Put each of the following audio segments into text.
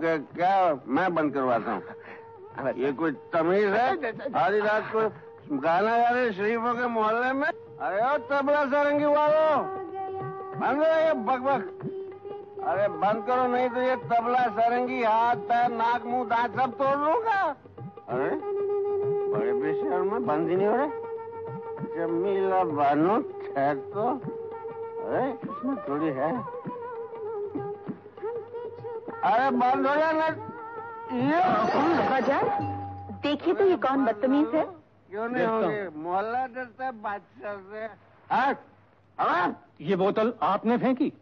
क्या, क्या मैं बंद करवाता हूँ? ये कोई तमीज है? आधी रात को गाना गा रहे शरीफों के मोहल्ले में। अरे ओ तबला सारंगी वालो। बंद करो ये बकबक अरे बंद करो नहीं तो ये तबला सारंगी हाथ पैर नाक मुँह दांत सब तोड़ लूँगा। अरे बड़े बेशर में बंद ही नहीं हो रहे। जमीला बानो ठहर तो। अरे इसमें थोड़ी है। अरे बंद हो जाना बाज़ार देखिए तो ये कौन बदतमीज है। क्यों नहीं होगी? मोहल्ला डरता है बादशाह से। हाँ? हाँ? ये बोतल आपने फेंकी?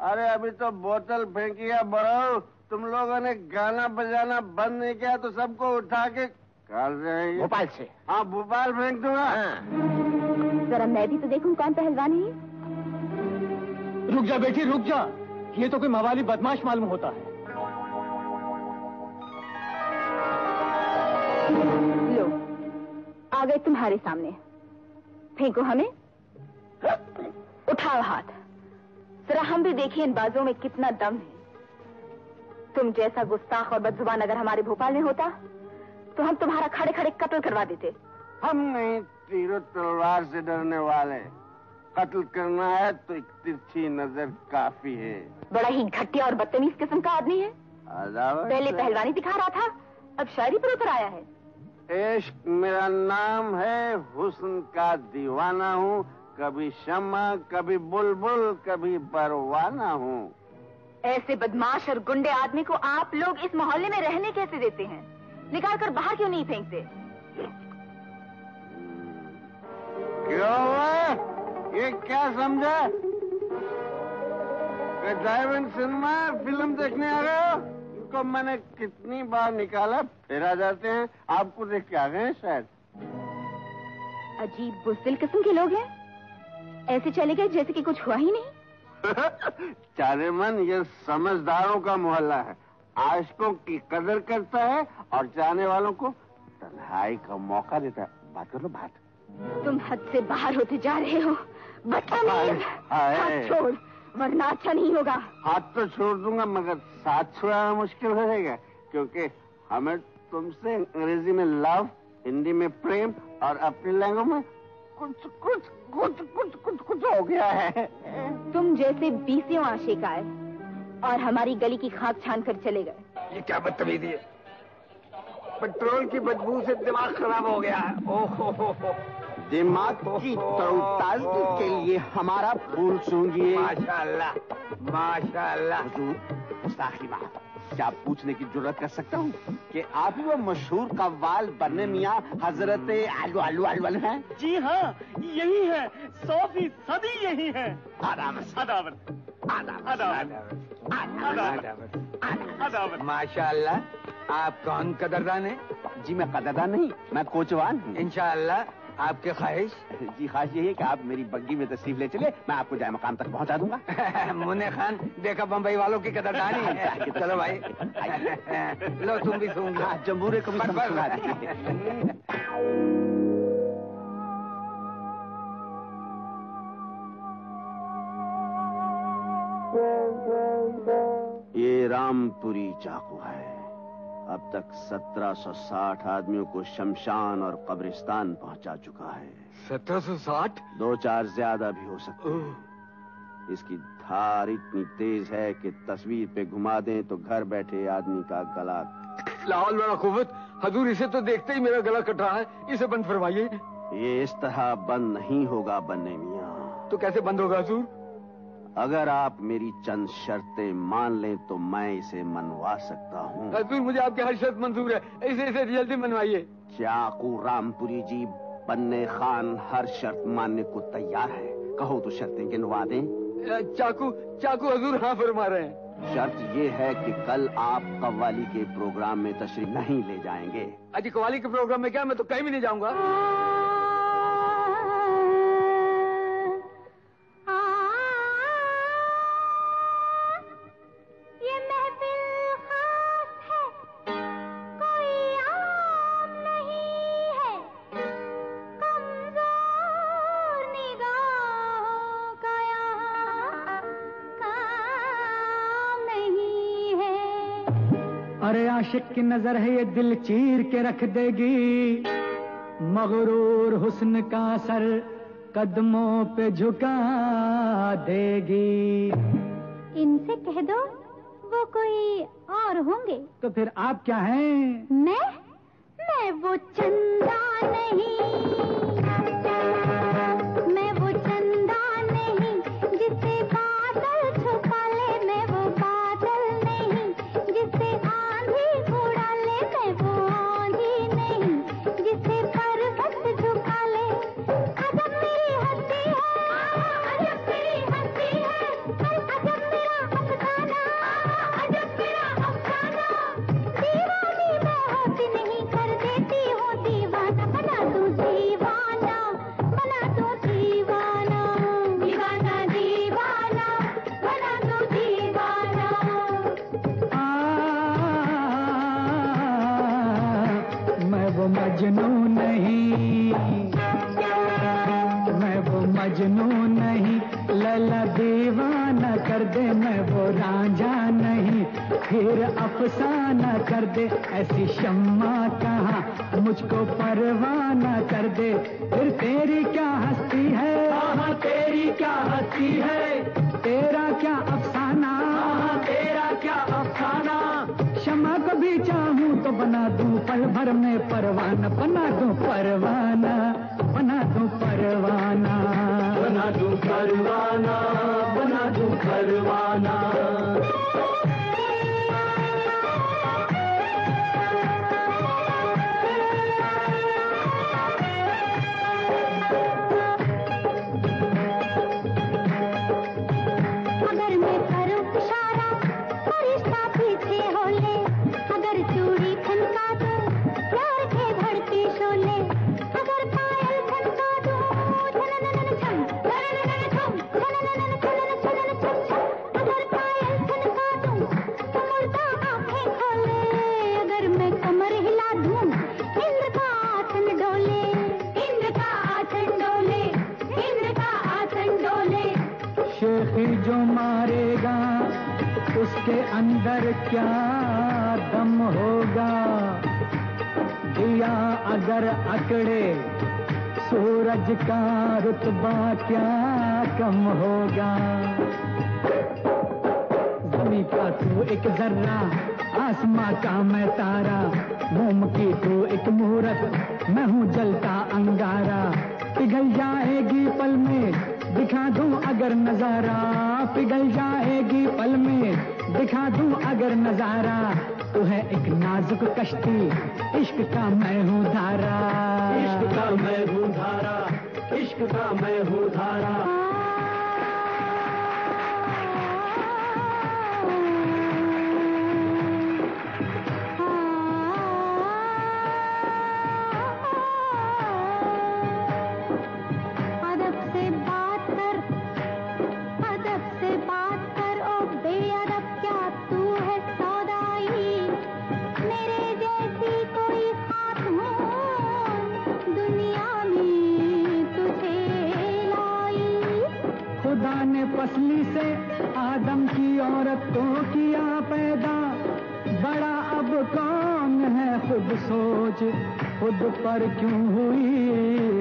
अरे अभी तो बोतल फेंकी है बड़ो। तुम लोगों ने गाना बजाना बंद नहीं किया तो सबको उठा के काल रहे भोपाल से। हाँ भोपाल फेंक दूँगा। जरा मैं भी तो देखूँ कौन पहलवान है रुक जा बेटी रुक जा। ये तो कोई मवाली बदमाश मालूम होता है। लो। आ गए तुम्हारे सामने। फेंको हमें। उठाओ हाथ। जरा हम भी देखें इन बाजों में कितना दम है। तुम जैसा गुस्ताख और बदजुबान अगर हमारे भोपाल में होता तो हम तुम्हारा खड़े खड़े कत्ल करवा देते। हम नहीं तीरों तलवार से डरने वाले। कत्ल करना है तो एक तिरछी नज़र काफ़ी है। बड़ा ही घटिया और बदतमीज किस्म का आदमी है। पहले पहलवानी दिखा रहा था अब शायरी पर उतर आया है। इश्क मेरा नाम है हुस्न का दीवाना हूँ। कभी शमा कभी बुलबुल कभी परवाना हूँ। ऐसे बदमाश और गुंडे आदमी को आप लोग इस मोहल्ले में रहने कैसे देते हैं? निकाल कर बाहर क्यों नहीं फेंकते? क्यों ये क्या समझा? ड्राइव सिनेमा फ़िल्म देखने आ रहे हो। इनको मैंने कितनी बार निकाला फिर आ जाते हैं। आपको देख के आ गए हैं शायद। अजीब बुजदिल किस्म के लोग हैं। ऐसे चले गए जैसे कि कुछ हुआ ही नहीं। चारे मन ये समझदारों का मोहल्ला है। आशकों की कदर करता है और जाने वालों को तन्हाई का मौका देता है। बात कर लो बात। तुम हद से बाहर होते जा रहे हो। हाथ छोड़। वरना अच्छा नहीं होगा। हाथ तो छोड़ दूँगा मगर साथ छुड़ाना मुश्किल हो जाएगा क्योंकि हमें तुमसे अंग्रेज़ी में लव हिंदी में प्रेम और अपनी लैंग्वेज में कुछ कुछ कुछ कुछ कुछ कुछ हो गया है। तुम जैसे बीसियों आशिक आए और हमारी गली की खाक छान कर चले गए। ये क्या बदतमीजी है? पेट्रोल की बदबू से दिमाग खराब हो गया है। ओहो हो हो। दिमाग की तरोताजगी के लिए हमारा फूल सूंघिए। माशाल्लाह माशाल्लाह। हुजूर क्या पूछने की ज़रूरत कर सकता हूँ कि आप ही वो मशहूर कव्वाल बरने मियाँ हज़रत आलू आलू आलू वाले हैं? जी हाँ यही है। सौ फ़ीसदी यही है। अदावत। अदावत। माशाल्लाह आप कौन कदरदान है? जी मैं कदरदान नहीं मैं कोचवान हूँ। इंशाल्लाह आपके ख्वाहिश? जी ख्वाहिश यही है कि आप मेरी बग्गी में तशरीफ़ ले चले मैं आपको जाए मकाम तक पहुँचा दूँगा। मुन्ने खान देखा बम्बई वालों की कदरदानी है चलो भाई। लो तुम भी हाँ, जम्बूरे को भी। सुना दीजिए। ये रामपुरी चाकू है। अब तक 1760 आदमियों को शमशान और कब्रिस्तान पहुँचा चुका है। सत्रह सौ साठ? दो चार ज़्यादा भी हो सकते हैं। इसकी धार इतनी तेज है कि तस्वीर पे घुमा दें तो घर बैठे आदमी का गला लाहौल बड़ा कुवत हजूर इसे तो देखते ही मेरा गला कट रहा है। इसे बंद फरमाइए ये इस तरह बंद नहीं होगा बन्ने मियाँ। तो कैसे बंद होगा हजूर? अगर आप मेरी चंद शर्तें मान लें तो मैं इसे मनवा सकता हूँ। हजूर मुझे आपकी हर शर्त मंजूर है। इसे इसे जल्दी मनवाइए। चाकू रामपुरी जी बन्ने खान हर शर्त मानने को तैयार है। कहो तो शर्तें गिनवा दें। चाकू चाकू हजूर हाँ फरमा रहे हैं। शर्त ये है कि कल आप कव्वाली के प्रोग्राम में तशरीफ़ नहीं ले जाएँगे। अजी कवाली के प्रोग्राम में क्या? मैं तो कहीं भी नहीं जाऊँगा। आशिक की नज़र है ये दिल चीर के रख देगी। मगरूर हुस्न का सर कदमों पे झुका देगी। इनसे कह दो वो कोई और होंगे। तो फिर आप क्या हैं? मैं? मैं वो चंदा नहीं। वो मजनू नहीं। मैं वो मजनू नहीं। लला दीवाना कर दे मैं वो राजा नहीं। फिर अफसाना कर दे ऐसी शम्मा कहा? मुझको परवाना कर दे फिर तेरी क्या हस्ती है? हाँ तेरी क्या हस्ती है? तेरा क्या अफसाना क्षमा को भी चाहूँ तो बना दूँ पल भर में परवाना। बना दूँ परवाना, बना दूँ परवाना। बना दूँ परवाना, बना दूँ परवाना। उसके अंदर क्या दम होगा? दिया अगर अकड़े, सूरज का रुतबा क्या कम होगा? जमी का तू एक जर्रा, आसमां का मैं तारा मोम की तू एक मुहूर्त मैं हूँ जलता अंगारा। पिघल जाएगी पल में दिखा दूँ अगर नज़ारा पिघल जाएगी पल में। दिखा दूँ अगर नज़ारा तो है एक नाजुक कश्ती। इश्क का मैं हूँ धारा। इश्क का मैं हूँ धारा। इश्क का मैं हूँ धारा। से आदम की औरत को किया पैदा। बड़ा अब कौन है खुद सोच? खुद पर क्यों हुई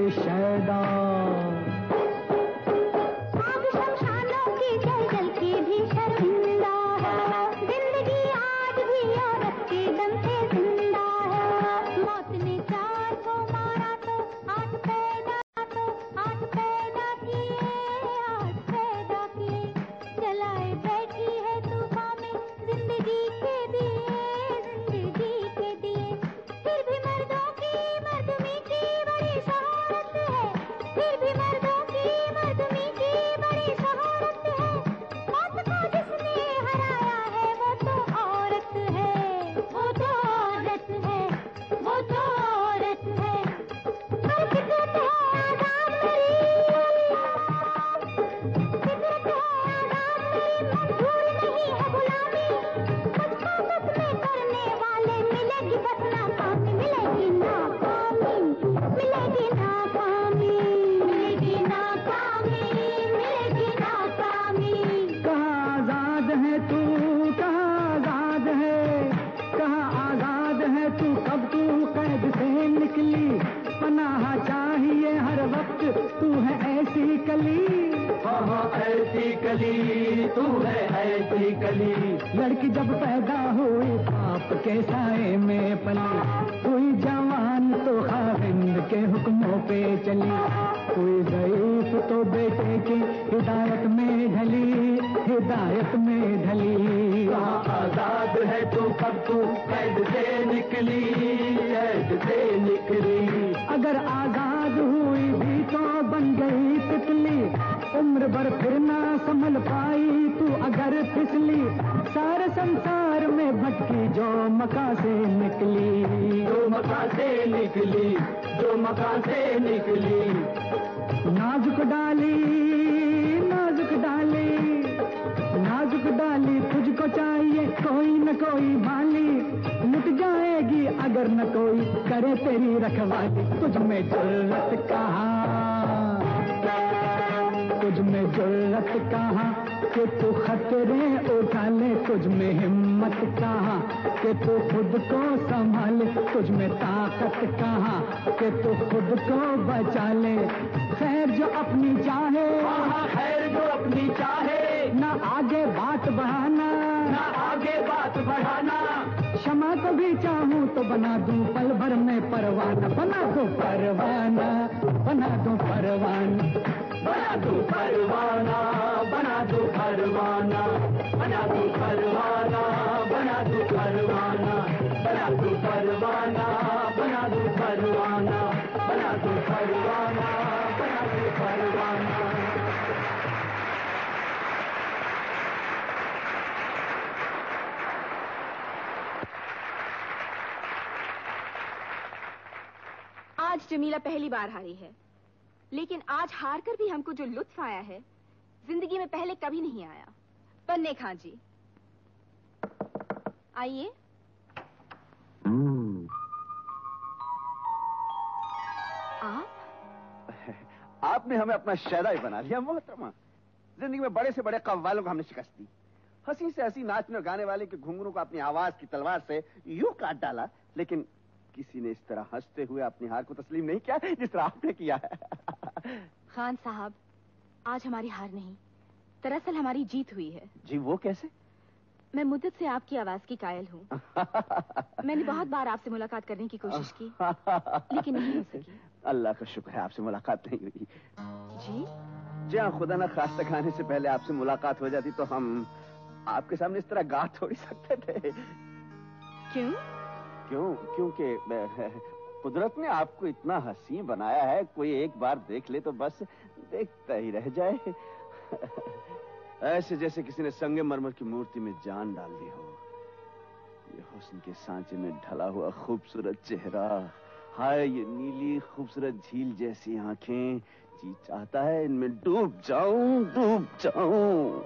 के साए में पली। कोई जवान तो खाविंद के हुक्मों पे चली। कोई ज़ईफ तो बेटे की हिदायत में ढली। हिदायत में ढली। आज़ाद है तो कब तू कैद से निकली? कैद से निकली। अगर आज़ाद हुई भी तो बन गई तितली। उम्र भर फिर ना संभल पाई तू अगर फिसली। सारे संसार में भटकी जो मका से निकली। जो मका से निकली जो मका से निकली। नाजुक डाली नाजुक डाली नाजुक डाली तुझको चाहिए कोई न कोई बाली लुट जाएगी अगर न कोई करे तेरी रखवाली। तुझ में ज़रूरत कहा? तुझ में ज़रूरत कहा? तू खतरे उठा ले तुझ में हिम्मत कहा? के तू खुद को संभाले तुझ में ताकत कहा? के तू खुद को बचा ले खैर जो अपनी चाहे। खैर जो अपनी चाहे। ना आगे बात बढ़ाना। ना आगे बात बढ़ाना। क्षमा को भी चाहूँ तो बना दूँ पल भर में परवाना। बना दो परवाना बना दो परवाना। बना दो परवाना। दो परवाना, बना दो परवाना, बना दो परवाना, बना दो परवाना, बना दो परवाना, बना दो परवाना, बना दो परवाना। आज जमीला पहली बार हारी है, लेकिन आज हार कर भी हमको जो लुत्फ आया है ज़िंदगी में पहले कभी नहीं आया। पन्ने खां जी। आइए। आप? आपने हमें अपना शहदा ही बना लिया मोहतरमा। ज़िंदगी में बड़े से बड़े कव्वालों को हमने शिकस्त दी। हँसी से हँसी नाचने और गाने वाले के घुंघरू को अपनी आवाज़ की तलवार से यूँ काट डाला लेकिन किसी ने इस तरह हँसते हुए अपनी हार को तस्लीम नहीं किया जिस तरह आपने किया है। खान साहब आज हमारी हार नहीं। दरअसल हमारी जीत हुई है। जी वो कैसे? मैं मुद्दत से आपकी आवाज़ की कायल हूँ। मैंने बहुत बार आपसे मुलाकात करने की कोशिश की लेकिन नहीं हो सकी। अल्लाह का शुक्र है आपसे मुलाकात नहीं हुई। जी? जी हाँ खुदा ना खास्ता खाने से पहले आपसे मुलाकात हो जाती तो हम आपके सामने इस तरह गा थोड़ी सकते थे। क्यों? क्यों? क्योंकि कुदरत ने आपको इतना हसी बनाया है कोई एक बार देख ले तो बस देखता ही रह जाए। ऐसे जैसे किसी ने संगे मरमर की मूर्ति में जान डाल दी हो। ये हुस्न के सांचे में ढला हुआ खूबसूरत चेहरा हाय ये नीली खूबसूरत झील जैसी आँखें जी चाहता है इनमें डूब जाऊँ डूब जाऊँ।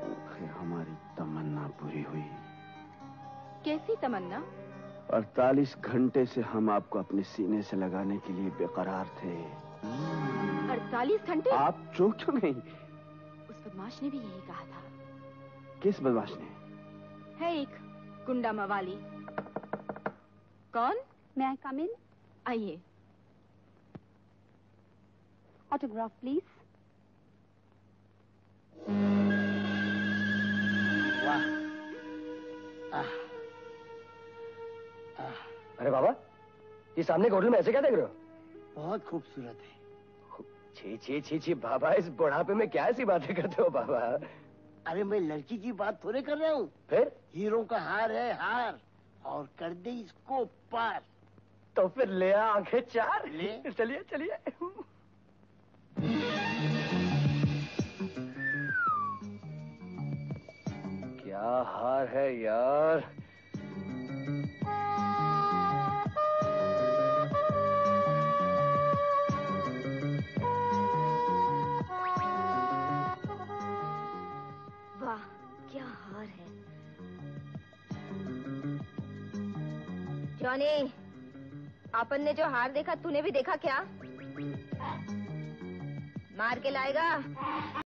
हमारी तमन्ना पूरी हुई। कैसी तमन्ना? अड़तालीस घंटे से हम आपको अपने सीने से लगाने के लिए बेकरार थे। अड़तालीस घंटे? आप चो क्यों नहीं उस बदमाश ने भी यही कहा था। किस बदमाश ने? है एक गुंडा मवाली। कौन? मैं I come in? आइए। ऑटोग्राफ प्लीज़ अरे बाबा ये सामने के होटल में ऐसे क्या देख रहे हो? बहुत खूबसूरत है। छी छी छी छी बाबा इस बुढ़ापे में क्या ऐसी बातें करते हो बाबा? अरे मैं लड़की की बात थोड़े कर रहा हूँ। फिर? हीरो का हार है हार। और कर दे इसको पार। तो फिर ले आँखें चार। ले। चलिए चलिए। क्या हार है यार? जॉनी। आपन ने जो हार देखा तूने भी देखा क्या? मार के लाएगा?